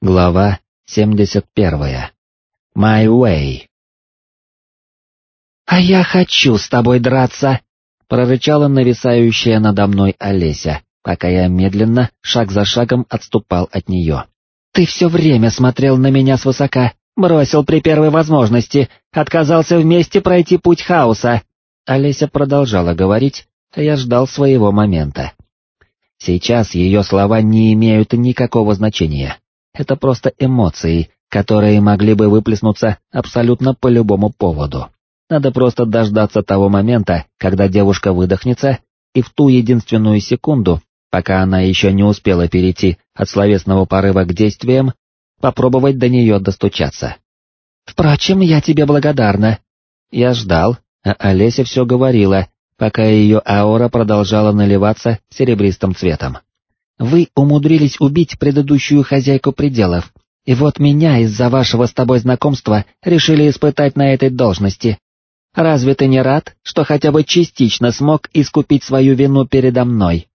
Глава 71. My Way. «А я хочу с тобой драться!» — прорычала нависающая надо мной Олеся, пока я медленно, шаг за шагом отступал от нее. «Ты все время смотрел на меня свысока, бросил при первой возможности, отказался вместе пройти путь хаоса!» Олеся продолжала говорить, а я ждал своего момента. Сейчас ее слова не имеют никакого значения. Это просто эмоции, которые могли бы выплеснуться абсолютно по любому поводу. Надо просто дождаться того момента, когда девушка выдохнется, и в ту единственную секунду, пока она еще не успела перейти от словесного порыва к действиям, попробовать до нее достучаться. «Впрочем, я тебе благодарна». Я ждал, а Олеся все говорила, пока ее аура продолжала наливаться серебристым цветом. Вы умудрились убить предыдущую хозяйку пределов, и вот меня из-за вашего с тобой знакомства решили испытать на этой должности. Разве ты не рад, что хотя бы частично смог искупить свою вину передо мной?»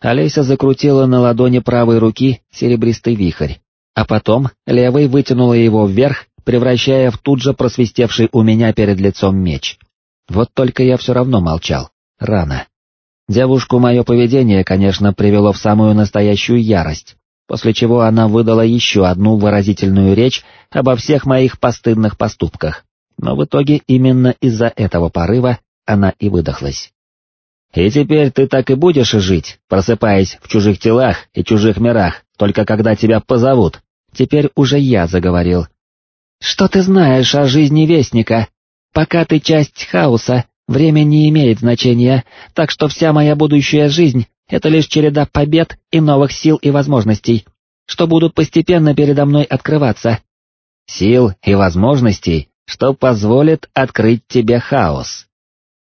Олеся закрутила на ладони правой руки серебристый вихрь, а потом левой вытянула его вверх, превращая в тут же просвистевший у меня перед лицом меч. Вот только я все равно молчал. Рано. Девушку мое поведение, конечно, привело в самую настоящую ярость, после чего она выдала еще одну выразительную речь обо всех моих постыдных поступках, но в итоге именно из-за этого порыва она и выдохлась. «И теперь ты так и будешь жить, просыпаясь в чужих телах и чужих мирах, только когда тебя позовут?» Теперь уже я заговорил. «Что ты знаешь о жизни Вестника? Пока ты часть хаоса, Время не имеет значения, так что вся моя будущая жизнь — это лишь череда побед и новых сил и возможностей, что будут постепенно передо мной открываться. Сил и возможностей, что позволит открыть тебе хаос.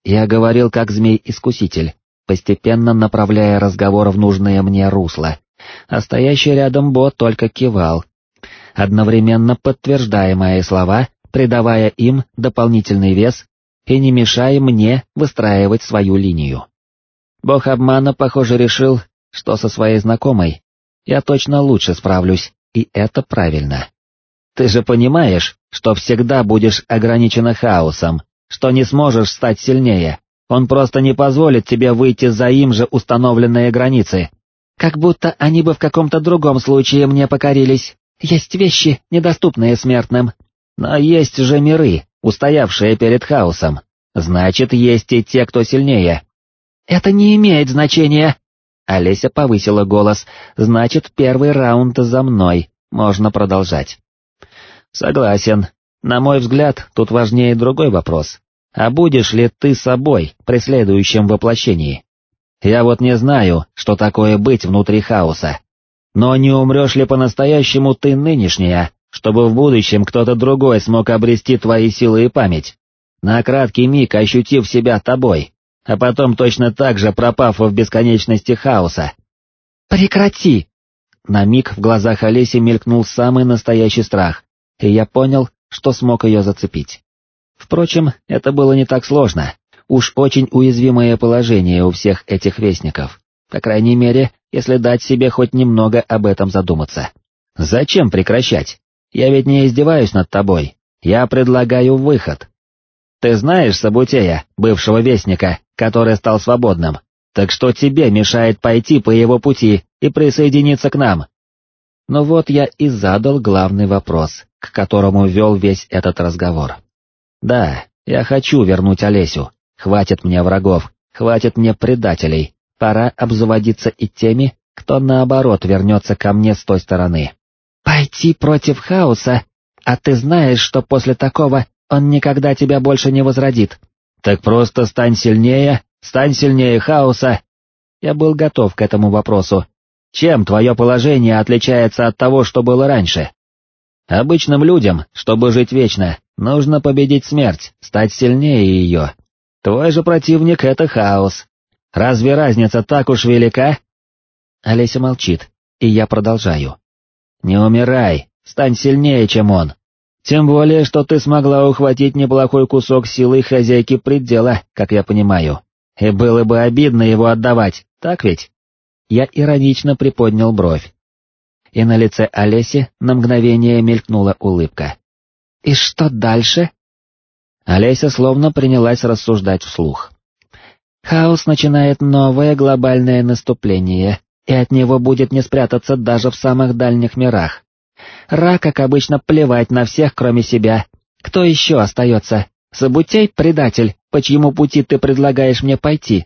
Я говорил как змей-искуситель, постепенно направляя разговор в нужное мне русло, а стоящий рядом бот только кивал, одновременно подтверждая мои слова, придавая им дополнительный вес и не мешай мне выстраивать свою линию. Бог обмана, похоже, решил, что со своей знакомой я точно лучше справлюсь, и это правильно. Ты же понимаешь, что всегда будешь ограничена хаосом, что не сможешь стать сильнее, он просто не позволит тебе выйти за им же установленные границы. Как будто они бы в каком-то другом случае мне покорились. Есть вещи, недоступные смертным. Но есть же миры, устоявшие перед хаосом. Значит, есть и те, кто сильнее. Это не имеет значения. Олеся повысила голос. Значит, первый раунд за мной. Можно продолжать. Согласен. На мой взгляд, тут важнее другой вопрос. А будешь ли ты собой при следующем воплощении? Я вот не знаю, что такое быть внутри хаоса. Но не умрешь ли по-настоящему ты нынешняя, чтобы в будущем кто-то другой смог обрести твои силы и память, на краткий миг ощутив себя тобой, а потом точно так же пропав в бесконечности хаоса. «Прекрати!» На миг в глазах Олеси мелькнул самый настоящий страх, и я понял, что смог ее зацепить. Впрочем, это было не так сложно, уж очень уязвимое положение у всех этих вестников, по крайней мере, если дать себе хоть немного об этом задуматься. Зачем прекращать? Я ведь не издеваюсь над тобой, я предлагаю выход. Ты знаешь Сабутея, бывшего вестника, который стал свободным, так что тебе мешает пойти по его пути и присоединиться к нам? Ну вот я и задал главный вопрос, к которому вел весь этот разговор. Да, я хочу вернуть Олесю, хватит мне врагов, хватит мне предателей, пора обзаводиться и теми, кто наоборот вернется ко мне с той стороны. «Пойти против хаоса? А ты знаешь, что после такого он никогда тебя больше не возродит. Так просто стань сильнее, стань сильнее хаоса». Я был готов к этому вопросу. Чем твое положение отличается от того, что было раньше? Обычным людям, чтобы жить вечно, нужно победить смерть, стать сильнее ее. Твой же противник — это хаос. Разве разница так уж велика? Олеся молчит, и я продолжаю. Не умирай, стань сильнее, чем он. Тем более, что ты смогла ухватить неплохой кусок силы хозяйки предела, как я понимаю. И было бы обидно его отдавать, так ведь? Я иронично приподнял бровь. и на лице Олеси на мгновение мелькнула улыбка. «И что дальше?» Олеся словно принялась рассуждать вслух. «Хаос начинает новое глобальное наступление, и от него будет не спрятаться даже в самых дальних мирах. Ра, как обычно, плевать на всех, кроме себя. Кто еще остается? Забутей, предатель, по чьему пути ты предлагаешь мне пойти?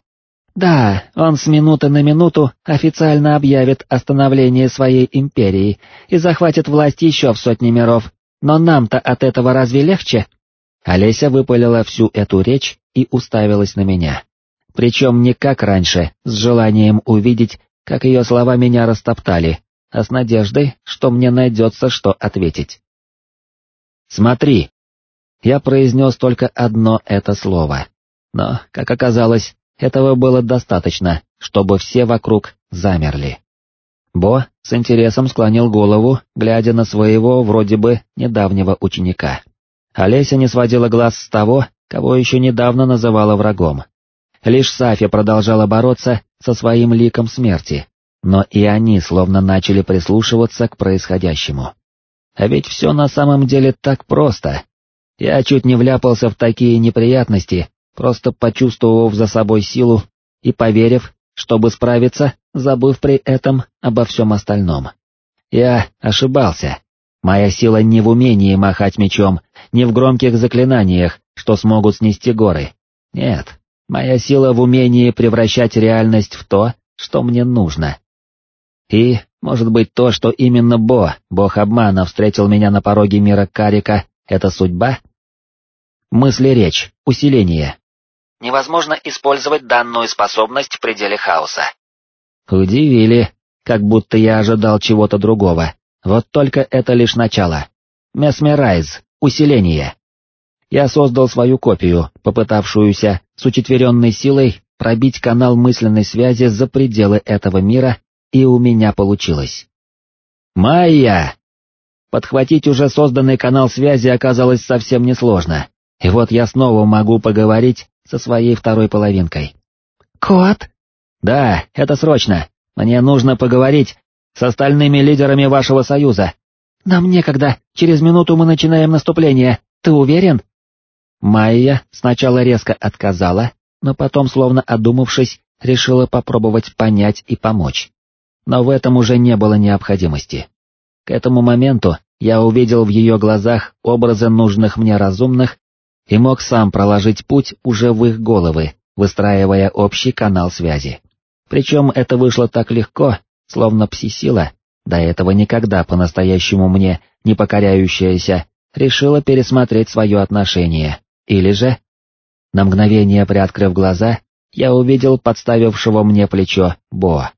Да, он с минуты на минуту официально объявит остановление своей империи и захватит власть еще в сотни миров, но нам-то от этого разве легче? Олеся выпалила всю эту речь и уставилась на меня. Причем не как раньше, с желанием увидеть, как ее слова меня растоптали, а с надеждой, что мне найдется, что ответить. «Смотри!» Я произнес только одно это слово, но, как оказалось, этого было достаточно, чтобы все вокруг замерли. Бо с интересом склонил голову, глядя на своего, вроде бы, недавнего ученика. Олеся не сводила глаз с того, кого еще недавно называла врагом. Лишь Сафия продолжала бороться со своим ликом смерти, но и они словно начали прислушиваться к происходящему. А ведь все на самом деле так просто. Я чуть не вляпался в такие неприятности, просто почувствовав за собой силу и поверив, чтобы справиться, забыв при этом обо всем остальном. Я ошибался. Моя сила не в умении махать мечом, не в громких заклинаниях, что смогут снести горы. Нет, моя сила в умении превращать реальность в то, что мне нужно. И, может быть, то, что именно Бо, бог обмана, встретил меня на пороге мира Карика, это судьба? Мысли-речь, усиление, Невозможно использовать данную способность в пределе хаоса. Удивили, как будто я ожидал чего-то другого. Вот только это лишь начало. Месмерайз, усиление. Я создал свою копию, попытавшуюся с учетверенной силой пробить канал мысленной связи за пределы этого мира, и у меня получилось. Майя! Подхватить уже созданный канал связи оказалось совсем несложно, и вот я снова могу поговорить со своей второй половинкой. «Кот?» «Да, это срочно. Мне нужно поговорить с остальными лидерами вашего союза». «Нам некогда, через минуту мы начинаем наступление, ты уверен?» Майя сначала резко отказала, но потом, словно одумавшись, решила попробовать понять и помочь. Но в этом уже не было необходимости. К этому моменту я увидел в ее глазах образы нужных мне разумных и мог сам проложить путь уже в их головы, выстраивая общий канал связи. Причем это вышло так легко, словно пси-сила, до этого никогда по-настоящему мне не покоряющаяся, решила пересмотреть свое отношение, или же... На мгновение приоткрыв глаза, я увидел подставившего мне плечо Бо.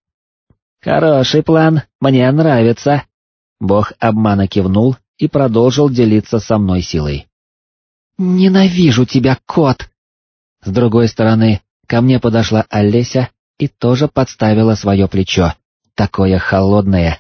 «Хороший план, мне нравится!» Бог обмана кивнул и продолжил делиться со мной силой. «Ненавижу тебя, кот!» С другой стороны, ко мне подошла Олеся и тоже подставила свое плечо, такое холодное.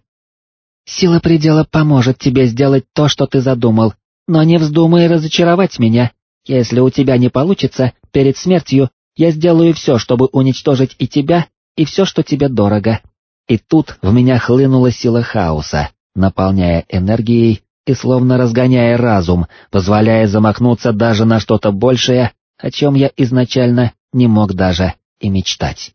«Сила предела поможет тебе сделать то, что ты задумал, но не вздумай разочаровать меня. Если у тебя не получится, перед смертью я сделаю все, чтобы уничтожить и тебя, и все, что тебе дорого». И тут в меня хлынула сила хаоса, наполняя энергией и словно разгоняя разум, позволяя замахнуться даже на что-то большее, о чем я изначально не мог даже и мечтать.